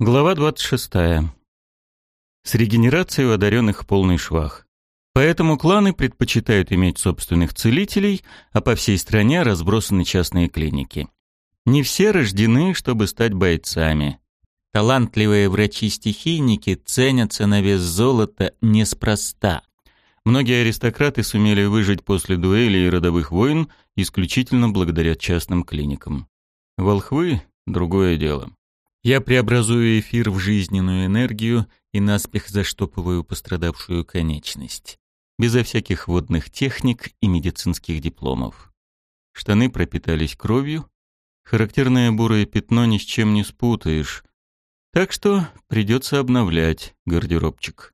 Глава 26. С регенерацией у одаренных полный швах. Поэтому кланы предпочитают иметь собственных целителей, а по всей стране разбросаны частные клиники. Не все рождены, чтобы стать бойцами. Талантливые врачи-стихийники ценятся на вес золота неспроста. Многие аристократы сумели выжить после дуэлей и родовых войн исключительно благодаря частным клиникам. Волхвы – другое дело. Я преобразую эфир в жизненную энергию и наспех заштопываю пострадавшую конечность. Безо всяких водных техник и медицинских дипломов. Штаны пропитались кровью. Характерное бурое пятно ни с чем не спутаешь. Так что придется обновлять гардеробчик.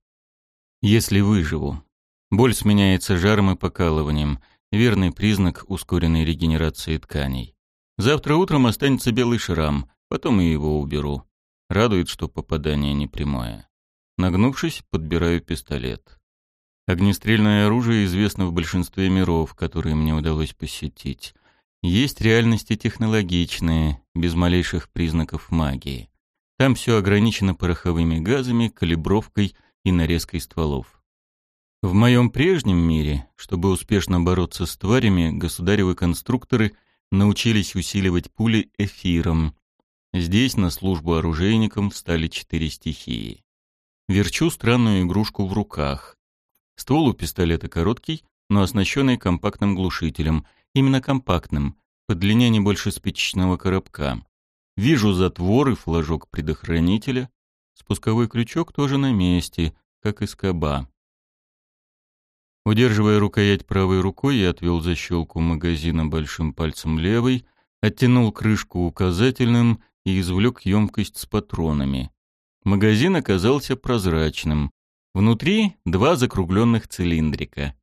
Если выживу. Боль сменяется жаром и покалыванием. Верный признак ускоренной регенерации тканей. Завтра утром останется белый шрам, Потом и его уберу. Радует, что попадание не прямое. Нагнувшись, подбираю пистолет. Огнестрельное оружие известно в большинстве миров, которые мне удалось посетить. Есть реальности технологичные, без малейших признаков магии. Там все ограничено пороховыми газами, калибровкой и нарезкой стволов. В моем прежнем мире, чтобы успешно бороться с тварями, государевы конструкторы научились усиливать пули эфиром, Здесь на службу оружейникам встали четыре стихии. Верчу странную игрушку в руках. Ствол у пистолета короткий, но оснащенный компактным глушителем. Именно компактным, по длине не больше спичечного коробка. Вижу затвор и флажок предохранителя. Спусковой крючок тоже на месте, как и скоба. Удерживая рукоять правой рукой, я отвел защелку магазина большим пальцем левой, оттянул крышку указательным и извлек емкость с патронами. Магазин оказался прозрачным. Внутри два закругленных цилиндрика.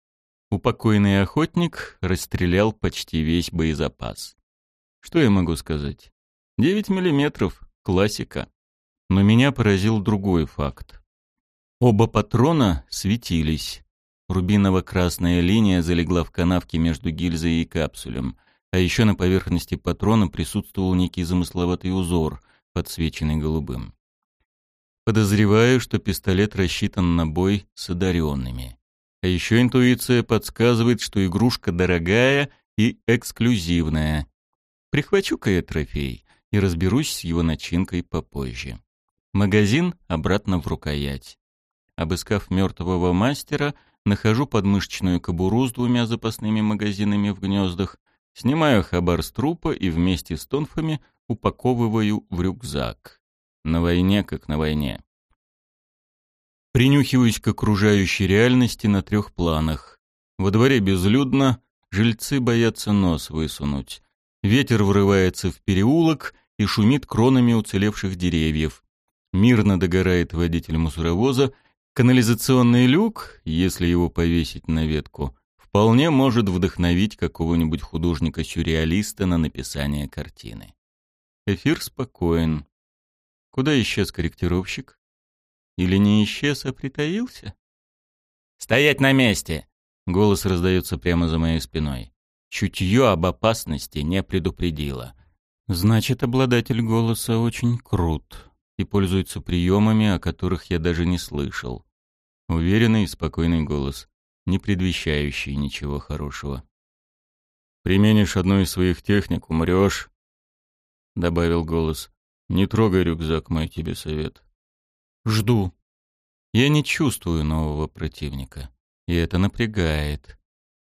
Упокойный охотник расстрелял почти весь боезапас. Что я могу сказать? 9 миллиметров, классика. Но меня поразил другой факт. Оба патрона светились. Рубиново-красная линия залегла в канавке между гильзой и капсулем а еще на поверхности патрона присутствовал некий замысловатый узор, подсвеченный голубым. Подозреваю, что пистолет рассчитан на бой с одаренными. А еще интуиция подсказывает, что игрушка дорогая и эксклюзивная. Прихвачу-ка я трофей и разберусь с его начинкой попозже. Магазин обратно в рукоять. Обыскав мертвого мастера, нахожу подмышечную кобуру с двумя запасными магазинами в гнездах, Снимаю хабар с трупа и вместе с тонфами упаковываю в рюкзак. На войне, как на войне. Принюхиваюсь к окружающей реальности на трех планах. Во дворе безлюдно, жильцы боятся нос высунуть. Ветер врывается в переулок и шумит кронами уцелевших деревьев. Мирно догорает водитель мусоровоза. Канализационный люк, если его повесить на ветку, вполне может вдохновить какого-нибудь художника-сюрреалиста на написание картины. Эфир спокоен. Куда исчез корректировщик? Или не исчез, а притаился? «Стоять на месте!» — голос раздается прямо за моей спиной. Чутье об опасности не предупредило. Значит, обладатель голоса очень крут и пользуется приемами, о которых я даже не слышал. Уверенный и спокойный голос не предвещающий ничего хорошего. «Применишь одну из своих техник, умрешь», — добавил голос. «Не трогай рюкзак, мой тебе совет». «Жду». Я не чувствую нового противника, и это напрягает.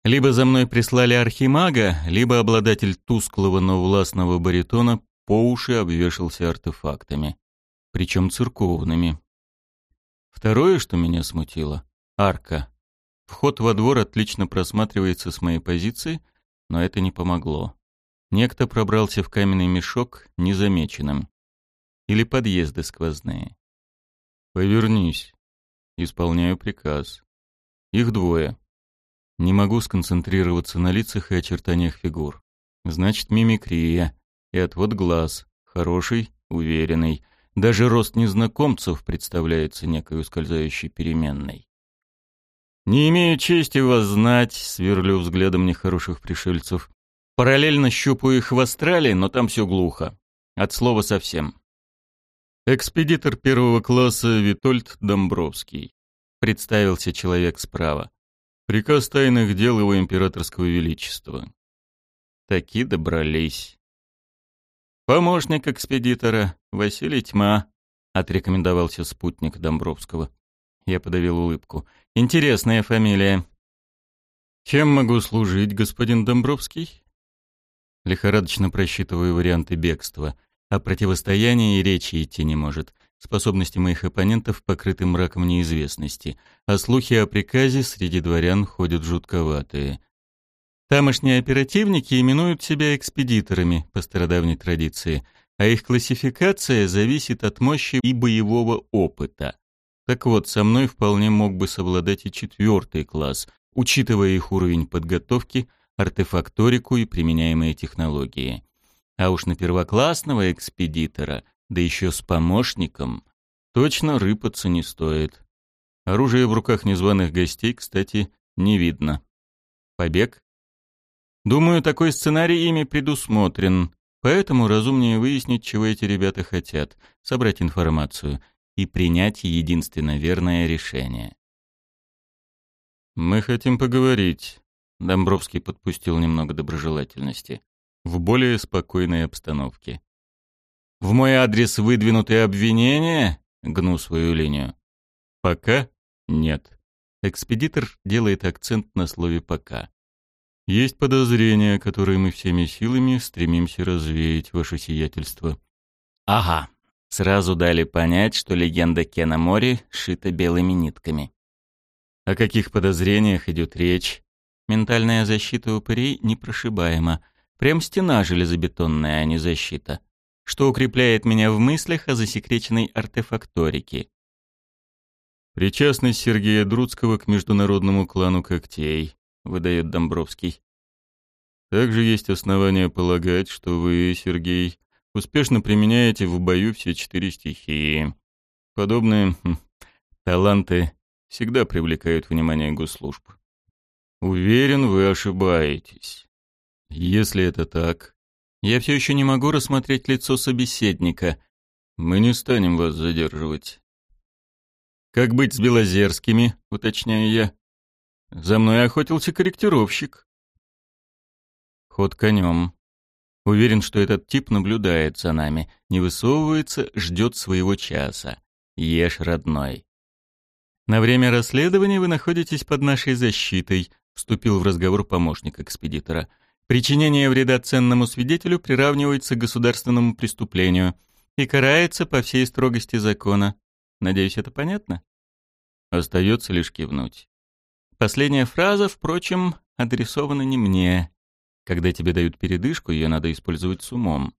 Либо за мной прислали архимага, либо обладатель тусклого, но властного баритона по уши обвешался артефактами, причем церковными. Второе, что меня смутило — арка. Вход во двор отлично просматривается с моей позиции, но это не помогло. Некто пробрался в каменный мешок незамеченным. Или подъезды сквозные. «Повернись». Исполняю приказ. Их двое. Не могу сконцентрироваться на лицах и очертаниях фигур. Значит, мимикрия и отвод глаз. Хороший, уверенный. Даже рост незнакомцев представляется некой ускользающей переменной. «Не имею чести вас знать», — сверлю взглядом нехороших пришельцев. Параллельно щупаю их в астрале, но там все глухо. От слова совсем. Экспедитор первого класса Витольд Домбровский. Представился человек справа. Приказ тайных дел его императорского величества. Таки добрались. Помощник экспедитора Василий Тьма, отрекомендовался спутник Домбровского. Я подавил улыбку. Интересная фамилия. Чем могу служить, господин Домбровский? Лихорадочно просчитываю варианты бегства. О противостоянии и речи идти не может. Способности моих оппонентов покрыты мраком неизвестности, а слухи о приказе среди дворян ходят жутковатые. Тамошние оперативники именуют себя экспедиторами по стародавней традиции, а их классификация зависит от мощи и боевого опыта. Так вот, со мной вполне мог бы совладать и четвертый класс, учитывая их уровень подготовки, артефакторику и применяемые технологии. А уж на первоклассного экспедитора, да еще с помощником, точно рыпаться не стоит. Оружие в руках незваных гостей, кстати, не видно. Побег? Думаю, такой сценарий ими предусмотрен, поэтому разумнее выяснить, чего эти ребята хотят, собрать информацию и принять единственно верное решение. «Мы хотим поговорить», — Домбровский подпустил немного доброжелательности в более спокойной обстановке. «В мой адрес выдвинутые обвинения?» — гну свою линию. «Пока нет». Экспедитор делает акцент на слове «пока». «Есть подозрения, которые мы всеми силами стремимся развеять, ваше сиятельство». «Ага». Сразу дали понять, что легенда Кена Мори шита белыми нитками. О каких подозрениях идет речь? Ментальная защита упырей непрошибаема. Прям стена железобетонная, а не защита. Что укрепляет меня в мыслях о засекреченной артефакторике. «Причастность Сергея Друцкого к международному клану когтей», — выдает Домбровский. «Также есть основания полагать, что вы, Сергей, успешно применяете в бою все четыре стихии. Подобные хм, таланты всегда привлекают внимание госслужб. Уверен, вы ошибаетесь. Если это так, я все еще не могу рассмотреть лицо собеседника. Мы не станем вас задерживать. Как быть с Белозерскими, уточняю я. За мной охотился корректировщик. Ход конем. Уверен, что этот тип наблюдает за нами, не высовывается, ждет своего часа. Ешь, родной. На время расследования вы находитесь под нашей защитой, вступил в разговор помощник экспедитора. Причинение вреда ценному свидетелю приравнивается к государственному преступлению и карается по всей строгости закона. Надеюсь, это понятно? Остается лишь кивнуть. Последняя фраза, впрочем, адресована не мне. Когда тебе дают передышку, ее надо использовать с умом.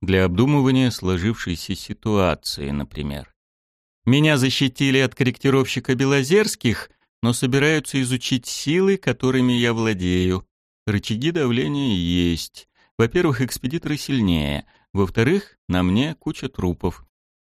Для обдумывания сложившейся ситуации, например. Меня защитили от корректировщика Белозерских, но собираются изучить силы, которыми я владею. Рычаги давления есть. Во-первых, экспедиторы сильнее. Во-вторых, на мне куча трупов.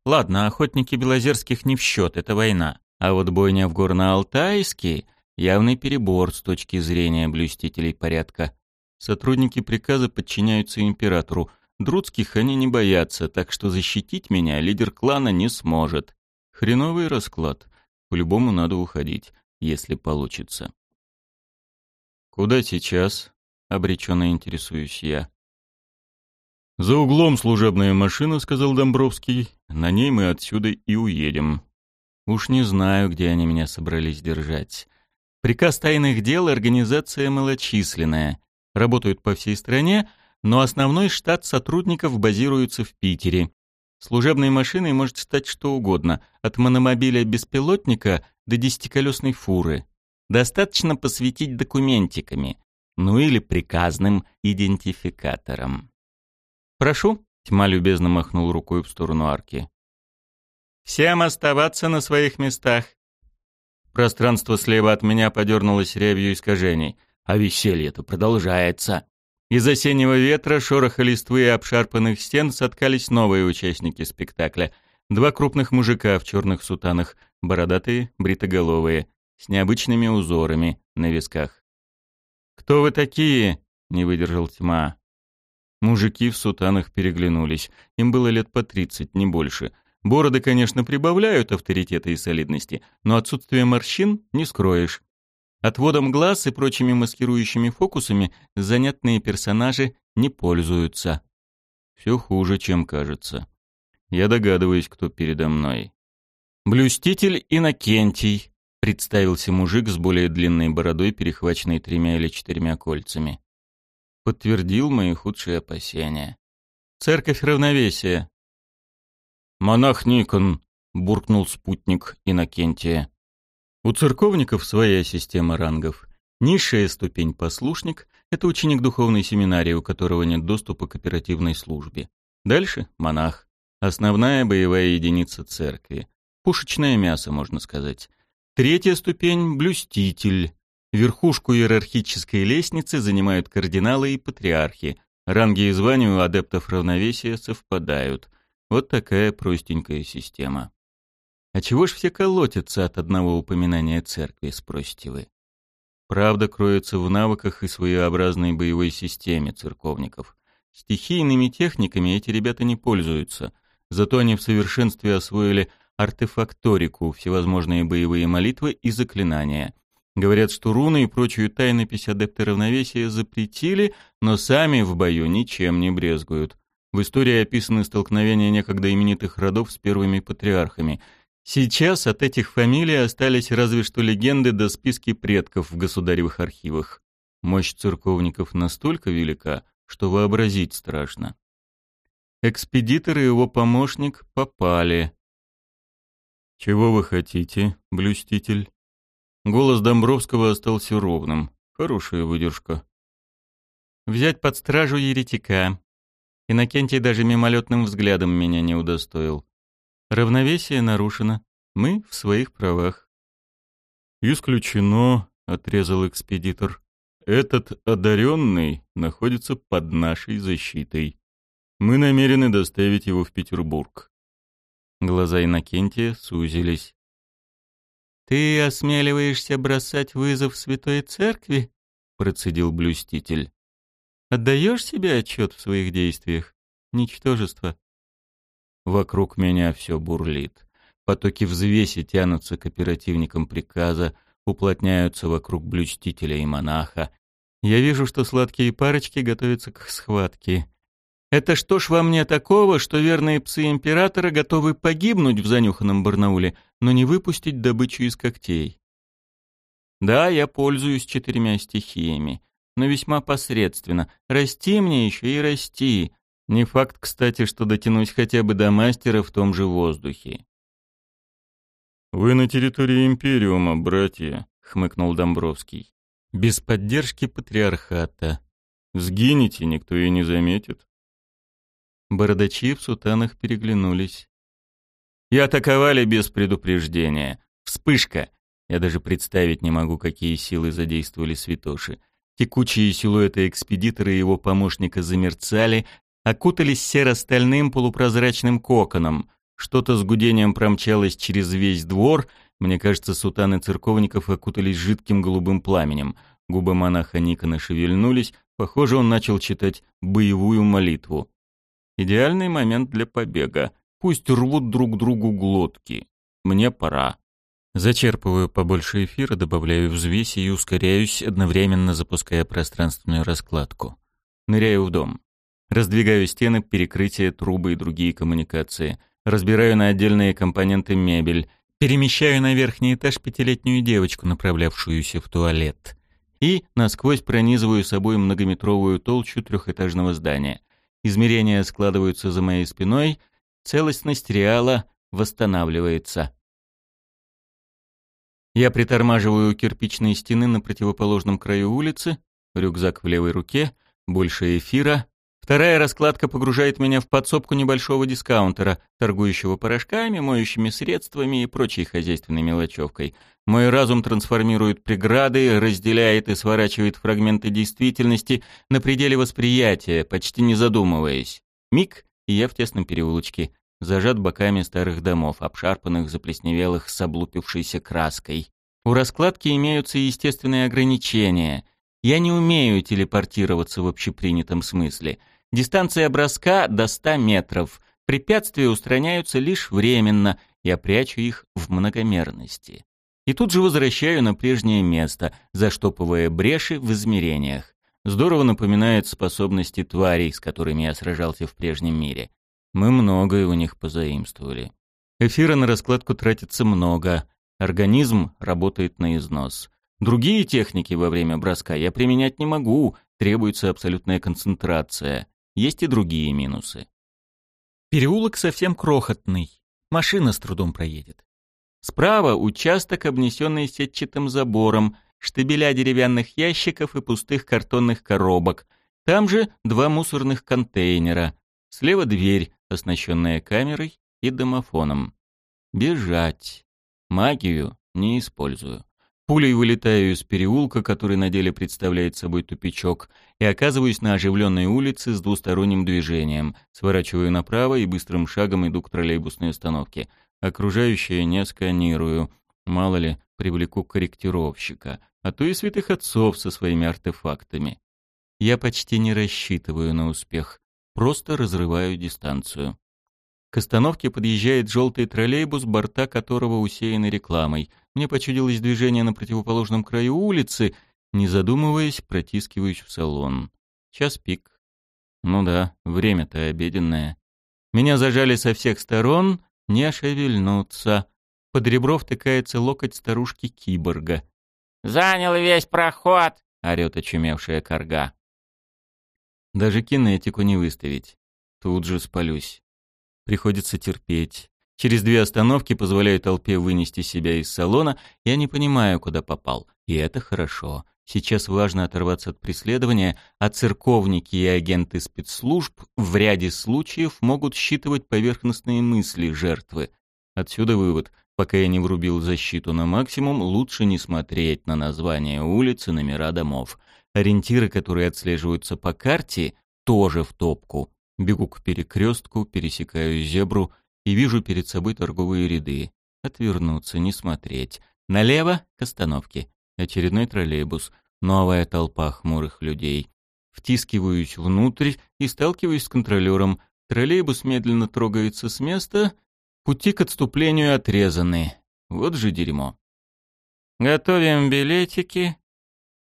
Ладно, охотники Белозерских не в счет, это война. А вот бойня в Горно-Алтайске — явный перебор с точки зрения блюстителей порядка. Сотрудники приказа подчиняются императору. Друдских они не боятся, так что защитить меня лидер клана не сможет. Хреновый расклад. По-любому надо уходить, если получится. «Куда сейчас?» — обреченно интересуюсь я. «За углом служебная машина», — сказал Домбровский. «На ней мы отсюда и уедем». Уж не знаю, где они меня собрались держать. Приказ тайных дел — организация малочисленная. Работают по всей стране, но основной штат сотрудников базируется в Питере. Служебной машиной может стать что угодно, от мономобиля-беспилотника до десятиколесной фуры. Достаточно посветить документиками, ну или приказным идентификатором. «Прошу», — тьма любезно махнул рукой в сторону арки. «Всем оставаться на своих местах». Пространство слева от меня подернулось рябью искажений. А веселье-то продолжается. Из осеннего ветра, шороха листвы и обшарпанных стен соткались новые участники спектакля. Два крупных мужика в черных сутанах, бородатые, бритоголовые с необычными узорами на висках. «Кто вы такие?» — не выдержал тьма. Мужики в сутанах переглянулись. Им было лет по тридцать, не больше. Бороды, конечно, прибавляют авторитета и солидности, но отсутствие морщин не скроешь. Отводом глаз и прочими маскирующими фокусами занятные персонажи не пользуются. Все хуже, чем кажется. Я догадываюсь, кто передо мной. «Блюститель Иннокентий», — представился мужик с более длинной бородой, перехваченной тремя или четырьмя кольцами. Подтвердил мои худшие опасения. «Церковь равновесия». «Монах Никон», — буркнул спутник Иннокентия. У церковников своя система рангов. Низшая ступень послушник – это ученик духовной семинарии, у которого нет доступа к оперативной службе. Дальше – монах. Основная боевая единица церкви. Пушечное мясо, можно сказать. Третья ступень – блюститель. Верхушку иерархической лестницы занимают кардиналы и патриархи. Ранги и звания у адептов равновесия совпадают. Вот такая простенькая система. А чего ж все колотятся от одного упоминания церкви, спросите вы? Правда кроется в навыках и своеобразной боевой системе церковников. Стихийными техниками эти ребята не пользуются, зато они в совершенстве освоили артефакторику, всевозможные боевые молитвы и заклинания. Говорят, что руны и прочую тайнопись адепты равновесия запретили, но сами в бою ничем не брезгуют. В истории описаны столкновения некогда именитых родов с первыми патриархами – Сейчас от этих фамилий остались разве что легенды до списки предков в государевых архивах. Мощь церковников настолько велика, что вообразить страшно. Экспедитор и его помощник попали. «Чего вы хотите, блюститель?» Голос Домбровского остался ровным. Хорошая выдержка. «Взять под стражу еретика». Иннокентий даже мимолетным взглядом меня не удостоил. Равновесие нарушено. Мы в своих правах. Исключено, отрезал экспедитор. Этот одаренный находится под нашей защитой. Мы намерены доставить его в Петербург. Глаза Иннокентия сузились. «Ты осмеливаешься бросать вызов Святой Церкви?» — процедил блюститель. «Отдаешь себе отчет в своих действиях? Ничтожество. Вокруг меня все бурлит. Потоки взвеси тянутся к оперативникам приказа, уплотняются вокруг блюстителя и монаха. Я вижу, что сладкие парочки готовятся к схватке. Это что ж во мне такого, что верные псы императора готовы погибнуть в занюханном Барнауле, но не выпустить добычу из когтей? Да, я пользуюсь четырьмя стихиями, но весьма посредственно. Расти мне еще и расти. Не факт, кстати, что дотянусь хотя бы до мастера в том же воздухе. «Вы на территории Империума, братья», — хмыкнул Домбровский. «Без поддержки патриархата. Сгинете, никто и не заметит». Бородачи в сутанах переглянулись. «И атаковали без предупреждения. Вспышка!» Я даже представить не могу, какие силы задействовали святоши. Текучие силуэты экспедитора и его помощника замерцали, окутались серо-стальным полупрозрачным коконом. Что-то с гудением промчалось через весь двор. Мне кажется, сутаны церковников окутались жидким голубым пламенем. Губы монаха Никона шевельнулись. Похоже, он начал читать боевую молитву. Идеальный момент для побега. Пусть рвут друг другу глотки. Мне пора. Зачерпываю побольше эфира, добавляю взвеси и ускоряюсь, одновременно запуская пространственную раскладку. Ныряю в дом. Раздвигаю стены, перекрытия, трубы и другие коммуникации. Разбираю на отдельные компоненты мебель. Перемещаю на верхний этаж пятилетнюю девочку, направлявшуюся в туалет. И насквозь пронизываю собой многометровую толщу трехэтажного здания. Измерения складываются за моей спиной. Целостность реала восстанавливается. Я притормаживаю у кирпичной стены на противоположном краю улицы, рюкзак в левой руке, больше эфира, Вторая раскладка погружает меня в подсобку небольшого дискаунтера, торгующего порошками, моющими средствами и прочей хозяйственной мелочевкой. Мой разум трансформирует преграды, разделяет и сворачивает фрагменты действительности на пределе восприятия, почти не задумываясь. Миг, и я в тесном переулочке, зажат боками старых домов, обшарпанных, заплесневелых, с облупившейся краской. У раскладки имеются естественные ограничения. Я не умею телепортироваться в общепринятом смысле — Дистанция броска до 100 метров. Препятствия устраняются лишь временно, я прячу их в многомерности. И тут же возвращаю на прежнее место, заштопывая бреши в измерениях. Здорово напоминает способности тварей, с которыми я сражался в прежнем мире. Мы многое у них позаимствовали. Эфира на раскладку тратится много. Организм работает на износ. Другие техники во время броска я применять не могу, требуется абсолютная концентрация. Есть и другие минусы. Переулок совсем крохотный. Машина с трудом проедет. Справа участок, обнесенный сетчатым забором, штабеля деревянных ящиков и пустых картонных коробок. Там же два мусорных контейнера. Слева дверь, оснащенная камерой и домофоном. Бежать. Магию не использую. Пулей вылетаю из переулка, который на деле представляет собой тупичок, и оказываюсь на оживленной улице с двусторонним движением. Сворачиваю направо и быстрым шагом иду к троллейбусной остановке. Окружающее не сканирую. Мало ли, привлеку корректировщика, а то и святых отцов со своими артефактами. Я почти не рассчитываю на успех, просто разрываю дистанцию. К остановке подъезжает желтый троллейбус, борта которого усеяны рекламой. Мне почудилось движение на противоположном краю улицы. Не задумываясь, протискиваюсь в салон. Час пик. Ну да, время-то обеденное. Меня зажали со всех сторон, не шевельнуться. Под ребро втыкается локоть старушки-киборга. «Занял весь проход!» — орёт очумевшая корга. Даже кинетику не выставить. Тут же спалюсь. Приходится терпеть. Через две остановки позволяю толпе вынести себя из салона. Я не понимаю, куда попал. И это хорошо. Сейчас важно оторваться от преследования, а церковники и агенты спецслужб в ряде случаев могут считывать поверхностные мысли жертвы. Отсюда вывод. Пока я не врубил защиту на максимум, лучше не смотреть на названия улиц и номера домов. Ориентиры, которые отслеживаются по карте, тоже в топку. Бегу к перекрестку, пересекаю зебру и вижу перед собой торговые ряды. Отвернуться, не смотреть. Налево — к остановке. Очередной троллейбус. Новая толпа хмурых людей. Втискиваюсь внутрь и сталкиваюсь с контролером. Троллейбус медленно трогается с места. Пути к отступлению отрезаны. Вот же дерьмо. «Готовим билетики»,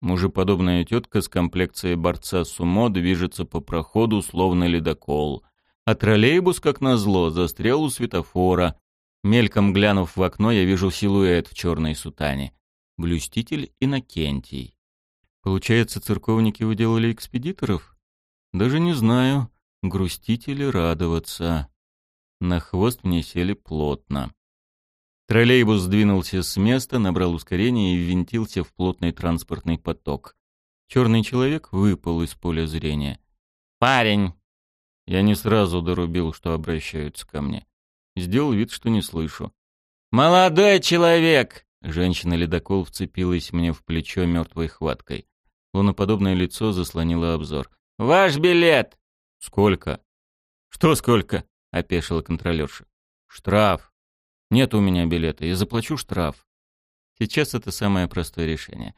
Мужеподобная тетка с комплекцией борца сумо движется по проходу, словно ледокол. А троллейбус, как назло, застрял у светофора. Мельком глянув в окно, я вижу силуэт в черной сутане. Блюститель Иннокентий. Получается, церковники уделали экспедиторов? Даже не знаю, грустить или радоваться. На хвост мне сели плотно. Троллейбус сдвинулся с места, набрал ускорение и ввинтился в плотный транспортный поток. Черный человек выпал из поля зрения. «Парень!» Я не сразу дорубил, что обращаются ко мне. Сделал вид, что не слышу. «Молодой человек!» Женщина-ледокол вцепилась мне в плечо мертвой хваткой. Луноподобное лицо заслонило обзор. «Ваш билет!» «Сколько?» «Что сколько?» — опешила контролерша. «Штраф. Нет у меня билета, я заплачу штраф. Сейчас это самое простое решение.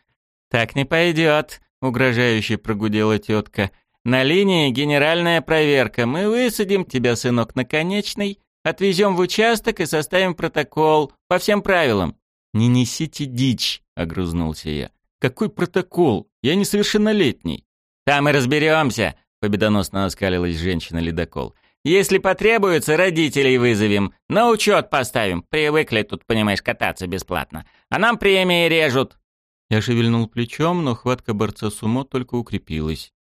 «Так не пойдет», — угрожающе прогудела тетка. «На линии генеральная проверка. Мы высадим тебя, сынок, на конечный, отвезем в участок и составим протокол по всем правилам». «Не несите дичь», — огрызнулся я. «Какой протокол? Я несовершеннолетний». «Там и разберемся», — победоносно оскалилась женщина-ледокол. Если потребуется, родителей вызовем. На учет поставим. Привыкли тут, понимаешь, кататься бесплатно. А нам премии режут». Я шевельнул плечом, но хватка борца сумо только укрепилась.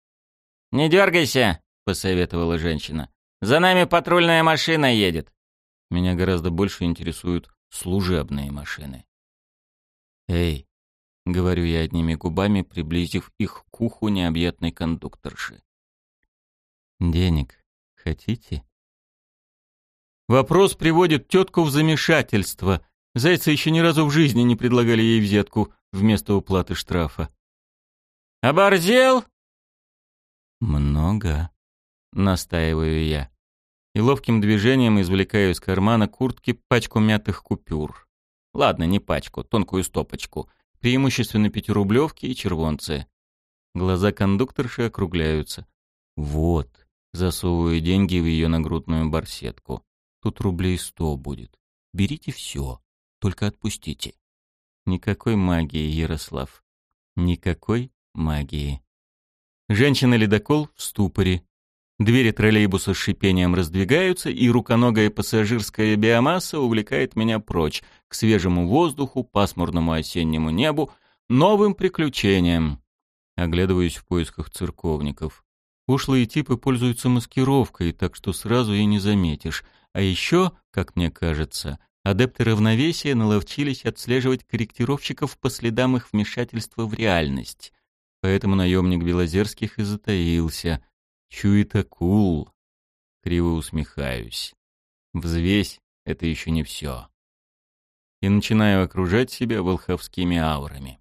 «Не дергайся», — посоветовала женщина. «За нами патрульная машина едет». Меня гораздо больше интересуют служебные машины. «Эй», — говорю я одними губами, приблизив их к уху необъятной кондукторши. «Денег хотите?» Вопрос приводит тетку в замешательство. Зайца еще ни разу в жизни не предлагали ей взятку вместо уплаты штрафа. «Оборзел?» «Много», — настаиваю я. И ловким движением извлекаю из кармана куртки пачку мятых купюр. Ладно, не пачку, тонкую стопочку. Преимущественно пятирублевки и червонцы. Глаза кондукторши округляются. «Вот», Засовываю деньги в ее нагрудную барсетку. Тут рублей сто будет. Берите все, только отпустите. Никакой магии, Ярослав. Никакой магии. Женщина-ледокол в ступоре. Двери троллейбуса с шипением раздвигаются, и руконогая пассажирская биомасса увлекает меня прочь, к свежему воздуху, пасмурному осеннему небу, новым приключениям. Оглядываюсь в поисках церковников. Ушлые типы пользуются маскировкой, так что сразу и не заметишь. А еще, как мне кажется, адепты равновесия наловчились отслеживать корректировщиков по следам их вмешательства в реальность. Поэтому наемник Белозерских и затаился. Чует акул. Криво усмехаюсь. Взвесь — это еще не все. И начинаю окружать себя волховскими аурами.